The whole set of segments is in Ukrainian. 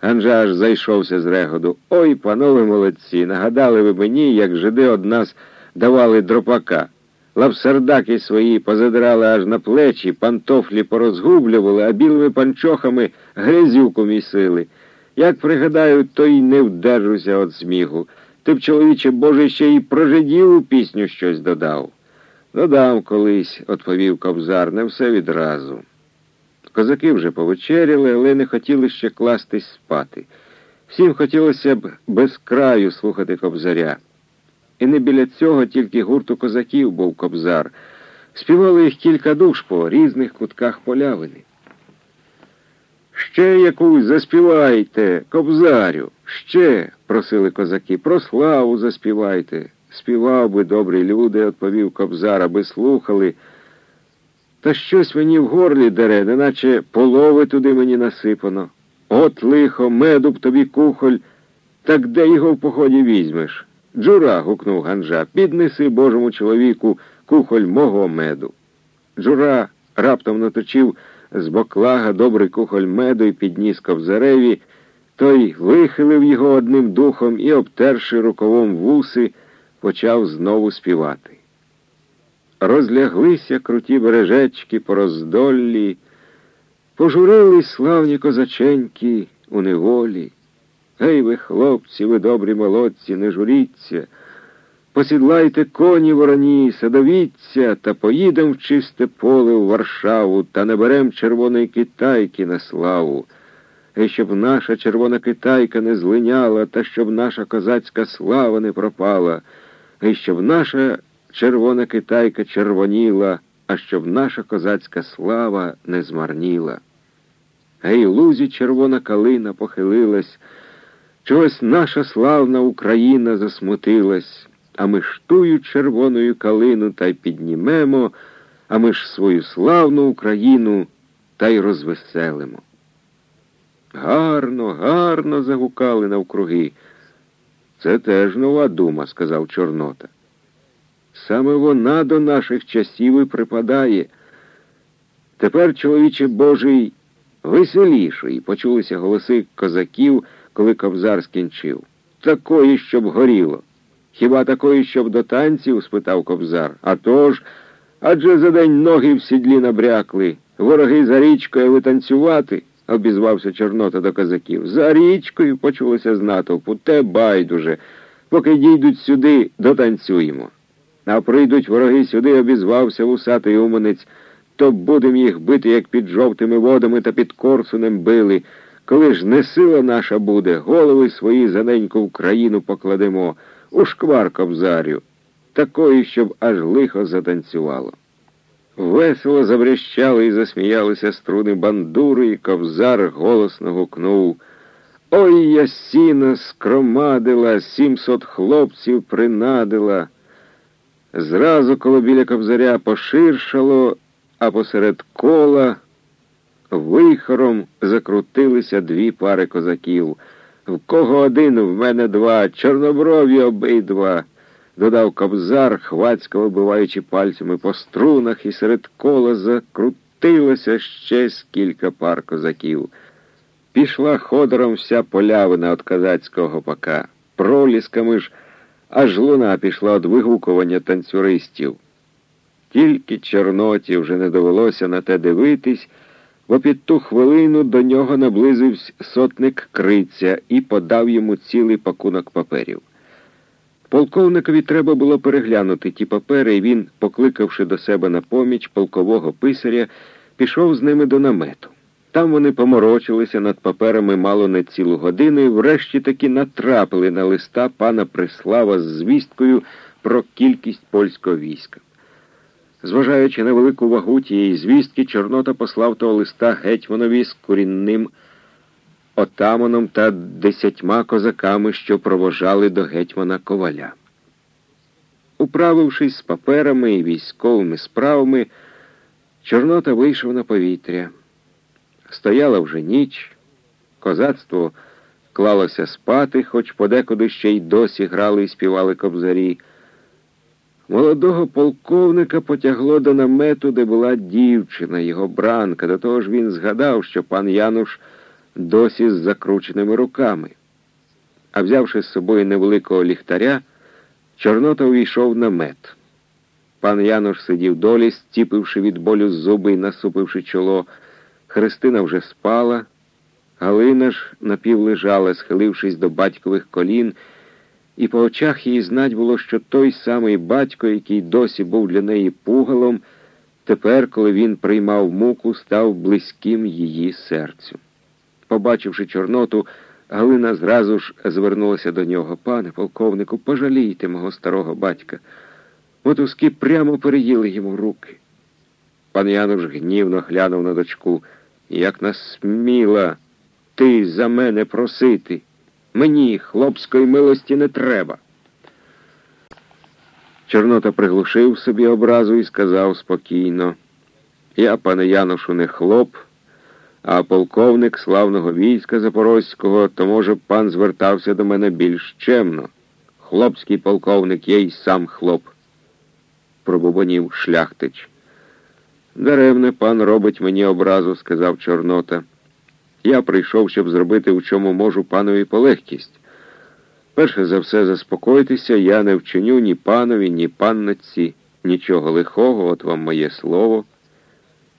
Ганжа аж зайшовся з регоду. Ой, панове молодці, нагадали ви мені, як жиди од нас давали дропака. Лапсардаки свої позадрали аж на плечі, пантофлі порозгублювали, а білими панчохами грязюку місили. Як пригадаю, то й не вдержуся від сміху. Ти б, чоловіче Боже, ще й про жидів у пісню щось додав. Додам колись, відповів кобзар, не все відразу. Козаки вже повечеряли, але не хотіли ще кластись спати. Всім хотілося б без краю слухати кобзаря. І не біля цього тільки гурту козаків був кобзар. Співали їх кілька душ по різних кутках полявини. Ще якусь заспівайте, кобзарю, ще, просили козаки, про славу заспівайте. Співав би добрі люди, відповів кобзар, аби слухали. Та щось мені в горлі дере, неначе полови туди мені насипано. От лихо, меду б тобі кухоль, так де його в поході візьмеш? Джура, гукнув Ганжа, піднеси Божому чоловіку кухоль мого меду. Джура раптом наточив з боклага добрий кухоль меду і підніс ковзареві, той вихилив його одним духом і, обтерши рукавом вуси, почав знову співати. Розляглися круті бережечки по роздоллі, пожурились славні козаченьки у неволі. Гей ви, хлопці, ви добрі молодці, не журіться, посідлайте коні вороні, садовіться, та поїдем в чисте поле у Варшаву, та не берем червоної китайки на славу. Гей, щоб наша червона китайка не злиняла, та щоб наша козацька слава не пропала, гей, щоб наша червона китайка червоніла, а щоб наша козацька слава не змарніла. Гей, лузі червона калина похилилась, чогось наша славна Україна засмутилась, а ми ж тую червоною калину та й піднімемо, а ми ж свою славну Україну та й розвеселимо. Гарно, гарно загукали навкруги. Це теж нова дума, сказав Чорнота. Саме вона до наших часів і припадає. Тепер, чоловіче Божий, веселіший, почулися голоси козаків, коли Кобзар скінчив. Такої, щоб горіло. Хіба такої, щоб до танців? спитав Кобзар. «А тож, адже за день ноги в сідлі набрякли. Вороги за річкою витанцювати, обізвався Чорнота до козаків. За річкою почулося з натовпу. Те байдуже. Поки дійдуть сюди, дотанцюємо. А прийдуть вороги сюди, обізвався вусатий уманець, то будем їх бити, як під жовтими водами та під Корсунем били. Коли ж не сила наша буде, голови свої за неньку в країну покладемо, у шквар кобзарю, такої, щоб аж лихо затанцювало. Весело забрещали і засміялися струни бандури, і кобзар голосно гукнув. Ой ясіна скромадила, сімсот хлопців принадила. Зразу коло біля кобзаря поширшало, а посеред кола вихором закрутилися дві пари козаків. В кого один, в мене два, чорноброві обидва, додав кобзар, хвацько вибиваючи пальцями по струнах, і серед кола закрутилося ще скілька пар козаків. Пішла ходором вся полявина від козацького гопака. Пролісками ж аж луна пішла від вигукування танцюристів. Тільки Чорноті вже не довелося на те дивитись, бо під ту хвилину до нього наблизився сотник Криця і подав йому цілий пакунок паперів. Полковникові треба було переглянути ті папери, і він, покликавши до себе на поміч полкового писаря, пішов з ними до намету. Там вони поморочилися над паперами мало не цілу годину і врешті таки натрапили на листа пана Прислава з звісткою про кількість польського війська. Зважаючи на велику вагу тієї звістки, Чорнота послав того листа гетьманові з корінним отаманом та десятьма козаками, що провожали до гетьмана коваля. Управившись з паперами і військовими справами, Чорнота вийшов на повітря. Стояла вже ніч, козацтво клалося спати, хоч подекуди ще й досі грали і співали кобзарі. Молодого полковника потягло до намету, де була дівчина, його бранка. До того ж він згадав, що пан Януш досі з закрученими руками. А взявши з собою невеликого ліхтаря, Чорнота увійшов на мед. Пан Януш сидів долі, стіпивши від болю зуби і насупивши чоло. Христина вже спала, Галина ж напівлежала, схилившись до батькових колін, і по очах їй знать було, що той самий батько, який досі був для неї пугалом, тепер, коли він приймав муку, став близьким її серцю. Побачивши Чорноту, Галина зразу ж звернулася до нього. Пане полковнику, пожалійте мого старого батька. Мотузки прямо переїли йому руки. Пан Януш гнівно глянув на дочку. Як насміла ти за мене просити. Мені хлопської милості не треба. Чорнота приглушив собі образу і сказав спокійно. Я, пане Янушу, не хлоп, а полковник славного війська Запорозького, то, може, пан звертався до мене більш чемно. Хлопський полковник є й сам хлоп, пробубонів шляхтич. Даремне пан робить мені образу, сказав Чорнота. Я прийшов, щоб зробити, у чому можу панові полегкість. Перше за все заспокойтеся, я не вчиню ні панові, ні панниці, нічого лихого, от вам моє слово.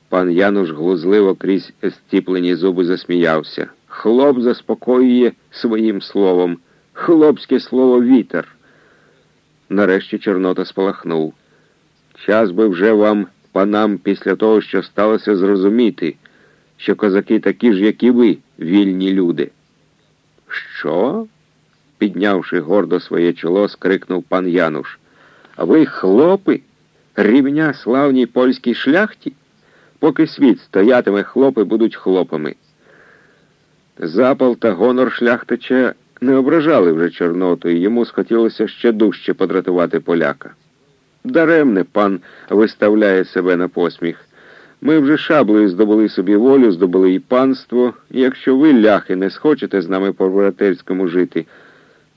Пан Януш глузливо крізь стіплені зуби засміявся. Хлоп заспокоює своїм словом. Хлопське слово вітер. Нарешті Чорнота спалахнув. Час би вже вам, панам, після того, що сталося, зрозуміти, що козаки такі ж, як і ви, вільні люди. Що? піднявши гордо своє чоло, скрикнув пан Януш. А ви хлопи, рівня славній польській шляхті? Поки світ стоятиме, хлопи будуть хлопами. Запал та гонор шляхтича не ображали вже Чорноту, і йому схотілося ще дужче подратувати поляка. Даремне пан виставляє себе на посміх. Ми вже шаблею здобули собі волю, здобули і панство, і якщо ви, ляхи, не схочете з нами по братерському жити,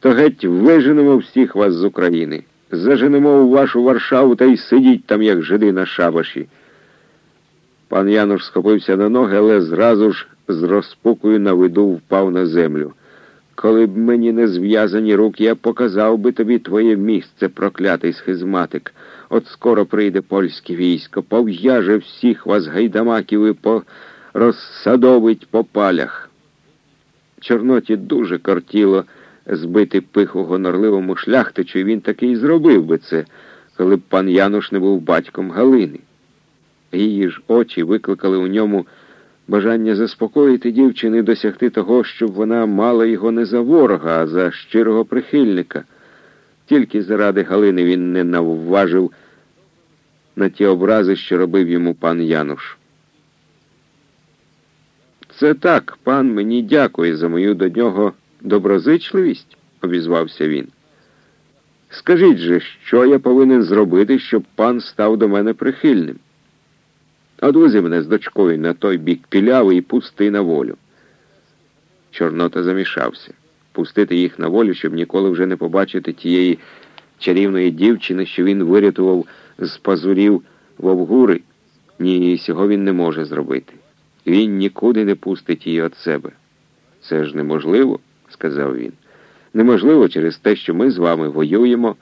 то геть виженемо всіх вас з України. Заженемо у вашу Варшаву та й сидіть там, як жиди на шабаші. Пан Януш схопився на ноги, але зразу ж з розпукою на виду впав на землю. Коли б мені не зв'язані руки, я показав би тобі твоє місце, проклятий схизматик. От скоро прийде польське військо, пов'яже всіх вас гайдамаків і порозсадовить по палях. Чорноті дуже кортіло збити пиху гонорливому шляхтичу, і він таки й зробив би це, коли б пан Януш не був батьком Галини. Її ж очі викликали у ньому бажання заспокоїти дівчини досягти того, щоб вона мала його не за ворога, а за щирого прихильника. Тільки заради Галини він не навважив на ті образи, що робив йому пан Януш. Це так, пан мені дякує за мою до нього доброзичливість, обізвався він. Скажіть же, що я повинен зробити, щоб пан став до мене прихильним? Одвези мене з дочкою на той бік піляви і пусти на волю. Чорнота замішався. Пустити їх на волю, щоб ніколи вже не побачити тієї чарівної дівчини, що він вирятував з пазурів вовгури. Ні, цього він не може зробити. Він нікуди не пустить її від себе. Це ж неможливо, сказав він. Неможливо через те, що ми з вами воюємо.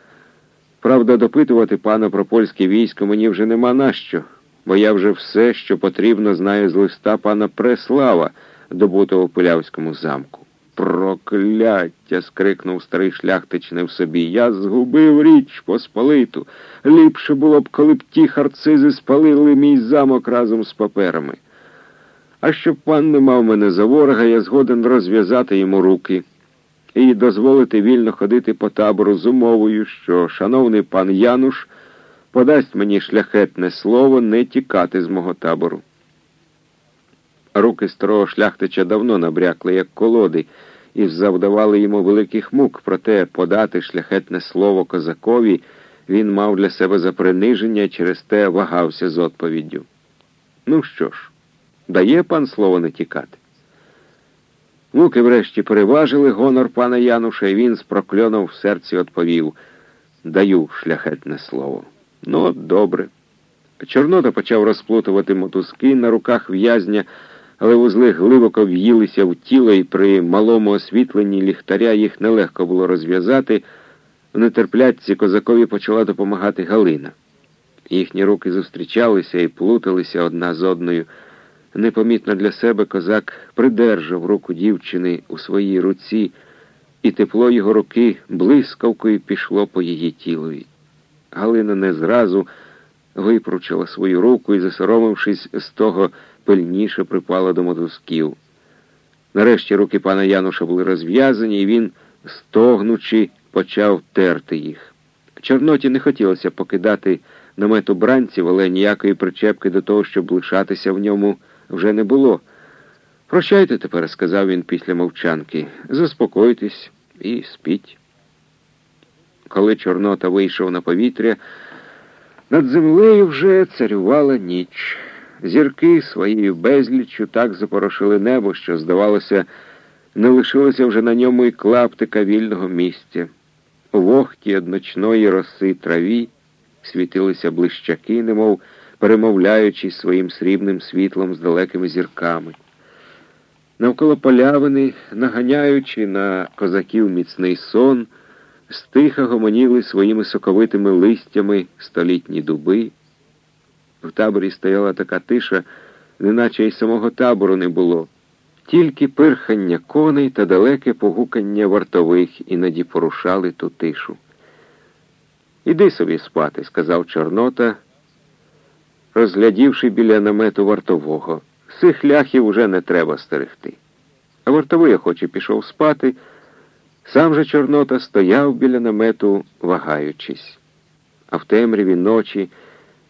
Правда, допитувати пана про польське військо мені вже нема нащо бо я вже все, що потрібно, знаю з листа пана Преслава, добутого в Пилявському замку. Прокляття. скрикнув старий шляхтич не в собі. Я згубив річ Посполиту. Ліпше було б, коли б ті харцизи спалили мій замок разом з паперами. А щоб пан не мав мене за ворога, я згоден розв'язати йому руки і дозволити вільно ходити по табору з умовою, що шановний пан Януш подасть мені шляхетне слово не тікати з мого табору. Руки старого шляхтича давно набрякли, як колоди, і завдавали йому великих мук, проте подати шляхетне слово козакові він мав для себе за приниження через те вагався з відповіддю. Ну що ж, дає пан слово не тікати. Муки врешті переважили гонор пана Януша, і він з прокльоном в серці відповів Даю шляхетне слово. Ну, добре. Чорнота почав розплутувати мотузки на руках в'язня, але вузли глибоко в'їлися в тіло, і при малому освітленні ліхтаря їх нелегко було розв'язати. В нетерплятці козакові почала допомагати Галина. Їхні руки зустрічалися і плуталися одна з одною. Непомітно для себе козак придержав руку дівчини у своїй руці, і тепло його руки блискавкою пішло по її тілові. Галина не зразу випручила свою руку і, засоромившись з того, пильніше припала до мотузків. Нарешті руки пана Януша були розв'язані, і він, стогнучи, почав терти їх. Чорноті не хотілося покидати намет бранців, але ніякої причепки до того, щоб лишатися в ньому, вже не було. Прощайте тепер, сказав він після мовчанки. Заспокойтесь і спіть. Коли Чорнота вийшов на повітря, над землею вже царювала ніч. Зірки своєю безліччю так запорошили небо, що, здавалося, не лишилося вже на ньому і клаптика вільного місця. У вогкі одночної роси траві світилися блищаки, немов перемовляючись своїм срібним світлом з далекими зірками. Навколо полявини, наганяючи на козаків міцний сон, стиха гомоніли своїми соковитими листями столітні дуби. В таборі стояла така тиша, неначе й самого табору не було, тільки пирхання коней та далеке погукання вартових іноді порушали ту тишу. Іди собі спати, сказав Чорнота, розглядівши біля намету вартового. Сих ляхів уже не треба стерегти. А вартовий охоче пішов спати. Сам же Чорнота стояв біля намету, вагаючись, а в темряві ночі.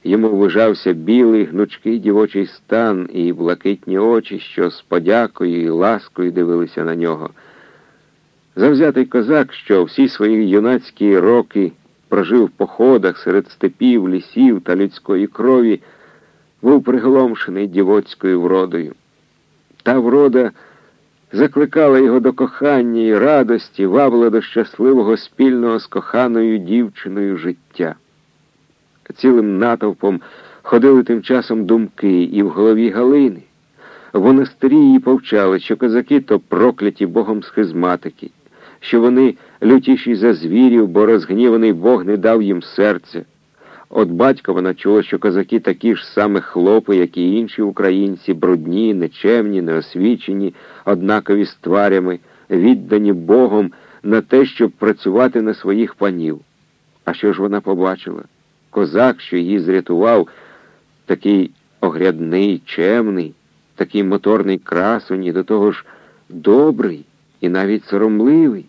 Йому ввижався білий гнучкий дівочий стан і блакитні очі, що з подякою і ласкою дивилися на нього. Завзятий козак, що всі свої юнацькі роки прожив в походах серед степів, лісів та людської крові, був приголомшений дівоцькою вродою. Та врода закликала його до кохання і радості, вабила до щасливого спільного з коханою дівчиною життя. Цілим натовпом ходили тим часом думки і в голові Галини. В монастирі її повчали, що козаки то прокляті богом схизматики, що вони лютіші за звірів, бо розгніваний Бог не дав їм серця. От батька вона чула, що козаки такі ж саме хлопи, як і інші українці, брудні, нечемні, неосвічені, однакові з тварями, віддані Богом на те, щоб працювати на своїх панів. А що ж вона побачила? Козак, що її зрятував, такий огрядний, чемний, такий моторний красунь і до того ж добрий і навіть соромливий.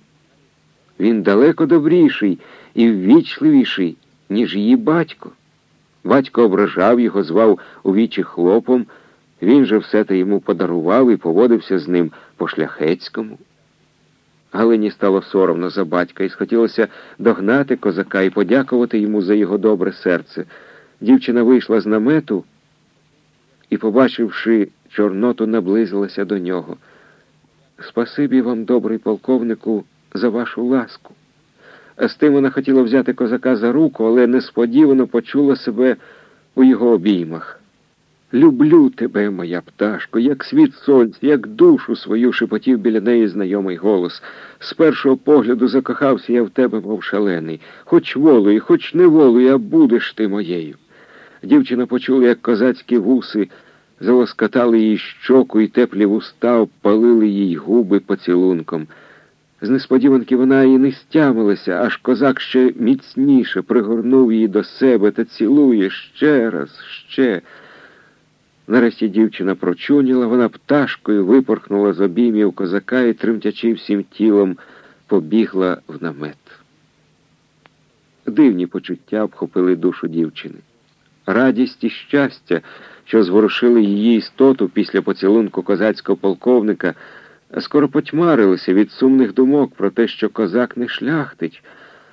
Він далеко добріший і ввічливіший, ніж її батько. Батько ображав його, звав у вічі хлопом, він же все те йому подарував і поводився з ним по шляхецькому. Галині стало соромно за батька і схотілося догнати козака і подякувати йому за його добре серце. Дівчина вийшла з намету і, побачивши Чорноту, наблизилася до нього. Спасибі вам, добрий полковнику, за вашу ласку. З тим вона хотіла взяти козака за руку, але несподівано почула себе у його обіймах. Люблю тебе, моя пташко, як світ сонця, як душу свою шепотів біля неї знайомий голос. З першого погляду закохався я в тебе, мов шалений. Хоч волою, хоч не волою, а будеш ти моєю. Дівчина почула, як козацькі вуси залоскатали їй щоку і теплі вуста обпалили їй губи поцілунком. З несподіванки вона і не стямилася, аж козак ще міцніше пригорнув її до себе та цілує ще раз, ще. Нарешті дівчина прочуніла, вона пташкою випорхнула з обіймів козака і, тремтячи всім тілом, побігла в намет. Дивні почуття обхопили душу дівчини. Радість і щастя, що зворушили її істоту після поцілунку козацького полковника, скоро потьмарилися від сумних думок про те, що козак не шляхтить,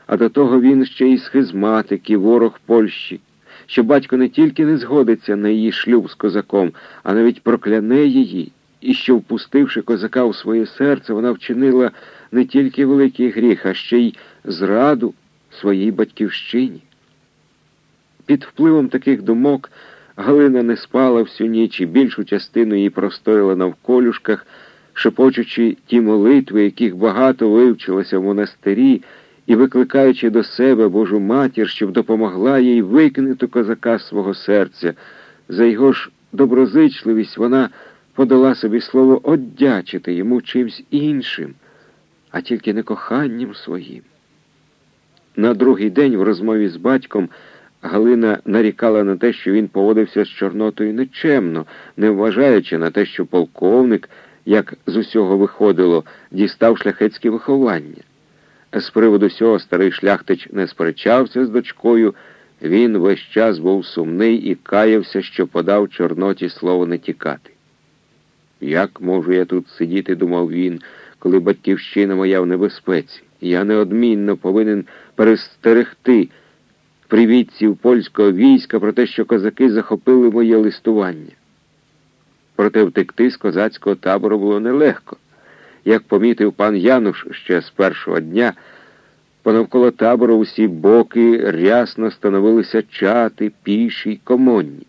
а до того він ще й схизматик і ворог Польщі що батько не тільки не згодиться на її шлюб з козаком, а навіть прокляне її, і що, впустивши козака у своє серце, вона вчинила не тільки великий гріх, а ще й зраду своїй батьківщині. Під впливом таких думок Галина не спала всю ніч і більшу частину її простояла навколюшках, шепочучи ті молитви, яких багато вивчилося в монастирі, і викликаючи до себе Божу матір, щоб допомогла їй викинути козака свого серця. За його ж доброзичливість вона подала собі слово оддячити йому чимсь іншим, а тільки не коханням своїм. На другий день в розмові з батьком Галина нарікала на те, що він поводився з Чорнотою нечемно, не вважаючи на те, що полковник, як з усього виходило, дістав шляхетське виховання. З приводу цього старий шляхтич не сперечався з дочкою, він весь час був сумний і каявся, що подав Чорноті слово не тікати. Як можу я тут сидіти, думав він, коли батьківщина моя в небезпеці? Я неодмінно повинен перестерегти привітців польського війська про те, що козаки захопили моє листування. Проте втекти з козацького табору було нелегко. Як помітив пан Януш ще з першого дня, понавколо табору усі боки рясно становилися чати, піші й комонні.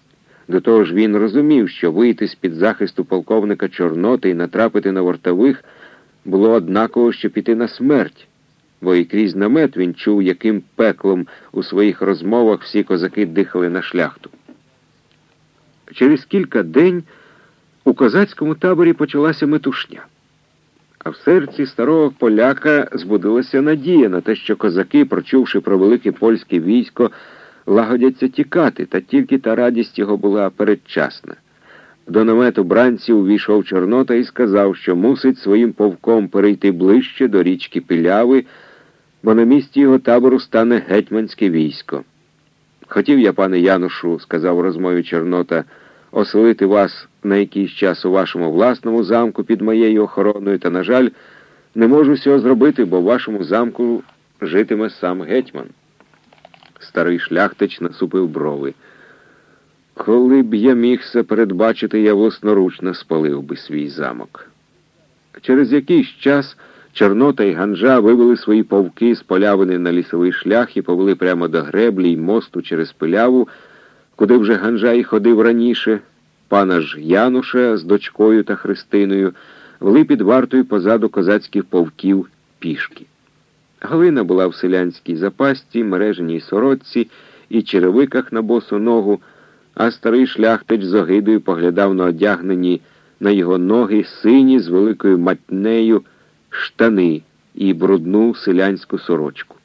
До того ж він розумів, що вийти з-під захисту полковника Чорноти і натрапити на вартових було однаково, що піти на смерть, бо і крізь намет він чув, яким пеклом у своїх розмовах всі козаки дихали на шляхту. Через кілька день у козацькому таборі почалася метушня. А в серці старого поляка збудилася надія на те, що козаки, прочувши про велике польське військо, лагодяться тікати, та тільки та радість його була передчасна. До намету бранців увійшов Чорнота і сказав, що мусить своїм повком перейти ближче до річки Піляви, бо на місці його табору стане гетьманське військо. Хотів я, пане Янушу, сказав у розмові Чорнота, оселити вас на якийсь час у вашому власному замку під моєю охороною, та, на жаль, не можу цього зробити, бо в вашому замку житиме сам гетьман. Старий шляхтич насупив брови. Коли б я міг це передбачити, я власноручно спалив би свій замок. Через якийсь час Чорнота і Ганжа вивели свої повки з полявини на лісовий шлях і повели прямо до греблі й мосту через пиляву, куди вже Ганжа й ходив раніше. Пана ж Януша з дочкою та Христиною вели під вартою позаду козацьких повків пішки. Галина була в селянській запасті, мереженій сорочці і черевиках на босу ногу, а старий шляхтич з огидою поглядав на одягнені на його ноги сині з великою матнею штани і брудну селянську сорочку.